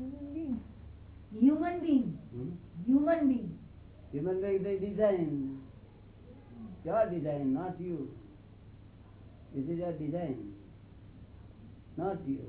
Human being. Human being. Hmm? Human being. Human being is a design. Your design, not you. This is your design, not you.